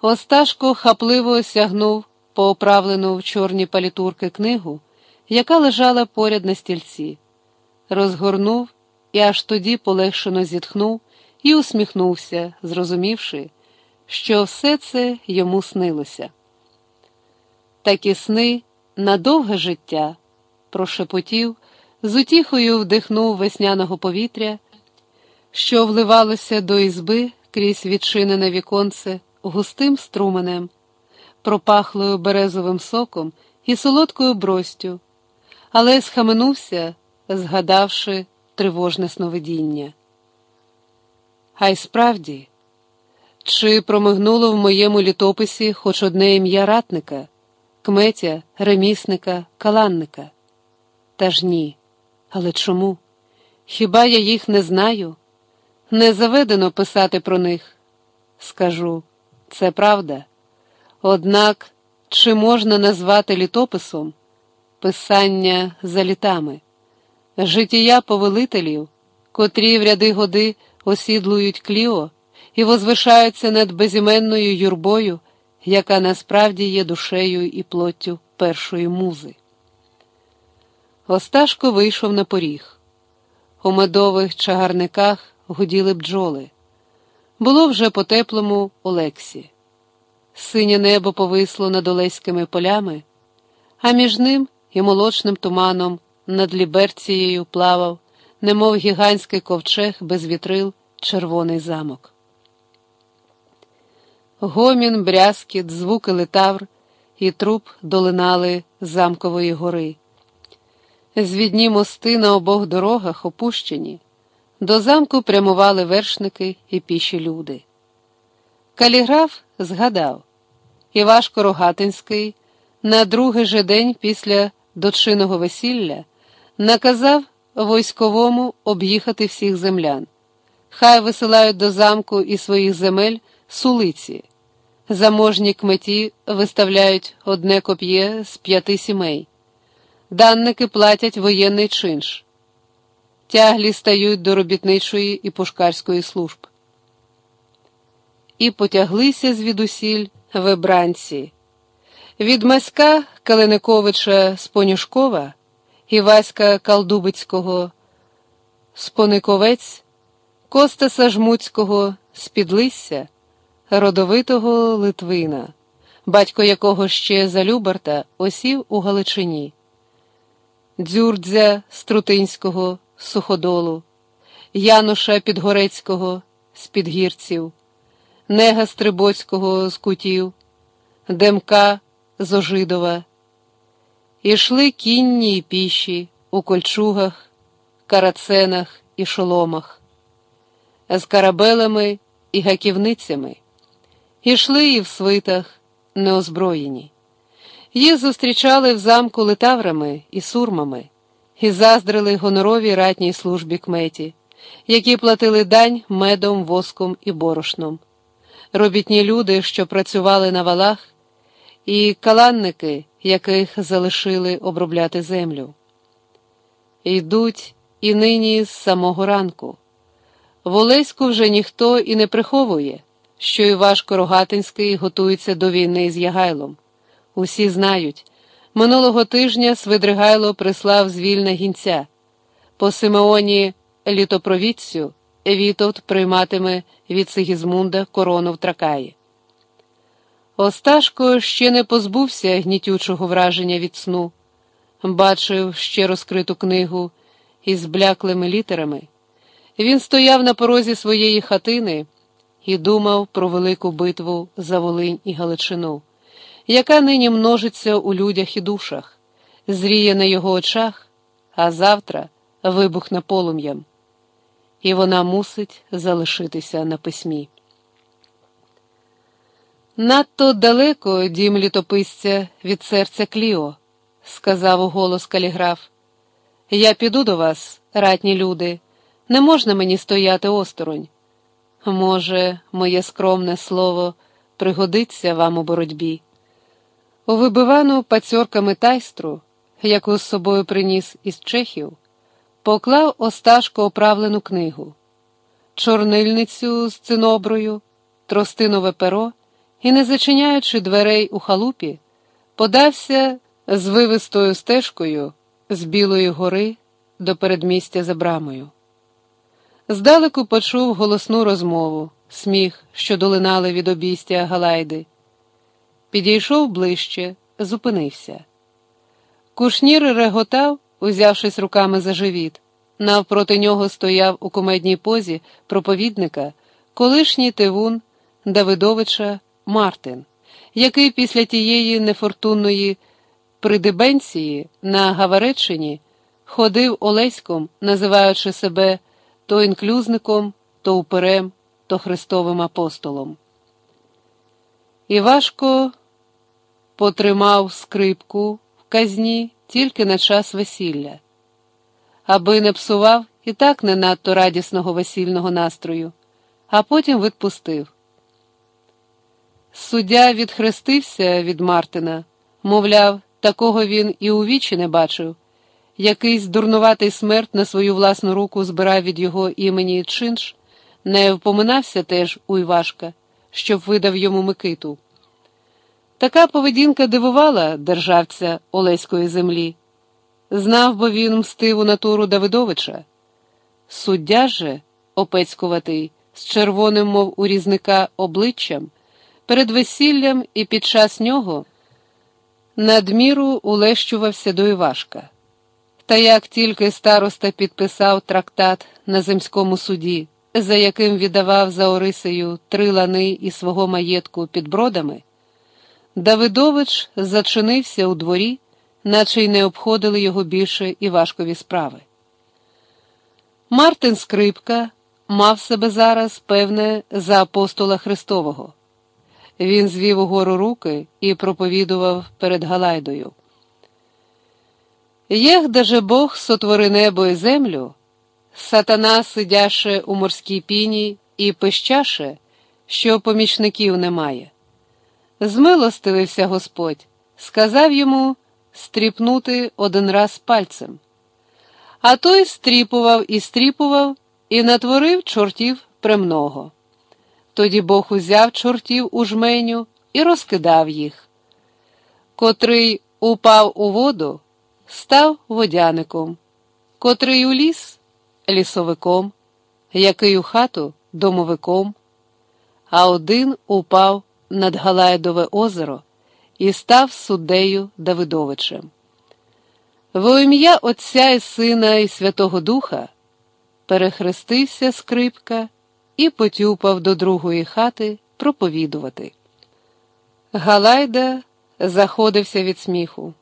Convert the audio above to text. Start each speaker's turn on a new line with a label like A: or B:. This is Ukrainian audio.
A: Осташко хапливо сягнув пооправлену в чорні палітурки книгу, яка лежала поряд на стільці, розгорнув і аж тоді полегшено зітхнув і усміхнувся, зрозумівши, що все це йому снилося. Такі сни на довге життя, прошепотів, з утіхою вдихнув весняного повітря, що вливалося до ізби крізь відчинене віконце густим струменем, пропахлою березовим соком і солодкою бростю, але схаменувся, згадавши тривожне сновидіння. А й справді, чи промигнуло в моєму літописі хоч одне ім'я ратника, кметя, ремісника, каланника? Та ж ні. Але чому? Хіба я їх не знаю? Не заведено писати про них. Скажу, це правда. Однак, чи можна назвати літописом писання за літами, життя повелителів, котрі в ряди годи осідлують кліо і возвишаються над безіменною юрбою, яка насправді є душею і плоттю першої музи? Осташко вийшов на поріг. У медових чагарниках гуділи бджоли. Було вже по теплому Олексі. Синє небо повисло над Олеськими полями, а між ним і молочним туманом над ліберцією плавав, немов гігантський ковчег без вітрил, червоний замок. Гомін, брязкіт, звуки литавр і труп долинали замкової гори. Звідні мости на обох дорогах опущені, до замку прямували вершники і піші люди. Каліграф згадав, Івашко Рогатинський на другий же день після дочиного весілля наказав військовому об'їхати всіх землян. Хай висилають до замку і своїх земель сулиці. Заможні кметі виставляють одне коп'є з п'яти сімей. Данники платять воєнний чинш. Тяглі стають до робітничої і пушкарської служб. І потяглися звідусіль вибранці. Від Маська Калиниковича Спонюшкова і Васька Калдубицького Спониковець, Костаса Жмуцького Спідлисся, родовитого Литвина, батько якого ще за Любарта осів у Галичині. Дзюрдзя Струтинського Суходолу, Януша Підгорецького з Підгірців, Нега Стрибоцького з Кутів, Демка з Ожидова. Ішли кінні і піші у кольчугах, караценах і шоломах, з карабелами і гаківницями, ішли і в свитах неозброєні. Їх зустрічали в замку литаврами і сурмами, і заздрили гоноровій ратній службі кметі, які платили дань медом, воском і борошном. Робітні люди, що працювали на валах, і каланники, яких залишили обробляти землю. Йдуть і нині з самого ранку. В Олеську вже ніхто і не приховує, що Івашко Рогатинський готується до війни з Ягайлом. Усі знають, минулого тижня Свидригайло прислав звільне гінця. По Симеоні літопровідцю Вітовт прийматиме від Сигізмунда корону в Тракаї. Осташко ще не позбувся гнітючого враження від сну, бачив ще розкриту книгу із бляклими літерами. Він стояв на порозі своєї хатини і думав про велику битву за Волинь і Галичину яка нині множиться у людях і душах, зріє на його очах, а завтра вибухне полум'ям, і вона мусить залишитися на письмі. Надто далеко дім літописця від серця Кліо, сказав у голос каліграф. Я піду до вас, ратні люди, не можна мені стояти осторонь. Може, моє скромне слово пригодиться вам у боротьбі. Вибивану пацьорками тайстру, яку з собою приніс із Чехів, поклав Осташко оправлену книгу, чорнильницю з циноброю, тростинове перо і, не зачиняючи дверей у халупі, подався з вивистою стежкою з Білої гори до передмістя за брамою. Здалеку почув голосну розмову, сміх, що долинали від обійстя Галайди. Підійшов ближче, зупинився. Кушнір реготав, узявшись руками за живіт. Навпроти нього стояв у кумедній позі проповідника колишній тивун Давидовича Мартин, який після тієї нефортунної придибенції на Гавареччині ходив Олеськом, називаючи себе то інклюзником, то уперем, то Христовим апостолом. Івашко потримав скрипку в казні тільки на час весілля, аби не псував і так не надто радісного весільного настрою, а потім відпустив. Суддя відхрестився від Мартина, мовляв, такого він і у вічі не бачив. Якийсь дурнуватий смерть на свою власну руку збирав від його імені чинш, не впоминався теж у Івашка, щоб видав йому Микиту. Така поведінка дивувала державця Олеської землі. Знав бо він мстиву натуру Давидовича. Суддя же, опецькуватий, з червоним, мов у різника, обличчям, перед весіллям і під час нього надміру улещувався до Івашка. Та як тільки староста підписав трактат на земському суді, за яким віддавав за Орисею три лани і свого маєтку під бродами, Давидович зачинився у дворі, наче й не обходили його більше Івашкові справи. Мартин Скрипка мав себе зараз, певне, за апостола Христового. Він звів угору руки і проповідував перед Галайдою. Єх даже Бог сотвори небо і землю, сатана сидяше у морській піні і пищаше, що помічників немає. Змилостивився Господь, сказав йому стріпнути один раз пальцем. А той стріпував і стріпував і натворив чортів премного. Тоді Бог узяв чортів у жменю і розкидав їх. Котрий упав у воду, став водяником, котрий у ліс лісовиком, який у хату домовиком, а один упав над Галайдове озеро і став суддею Давидовичем. Во ім'я Отця і Сина і Святого Духа перехрестився скрипка і потюпав до другої хати проповідувати. Галайда заходився від сміху.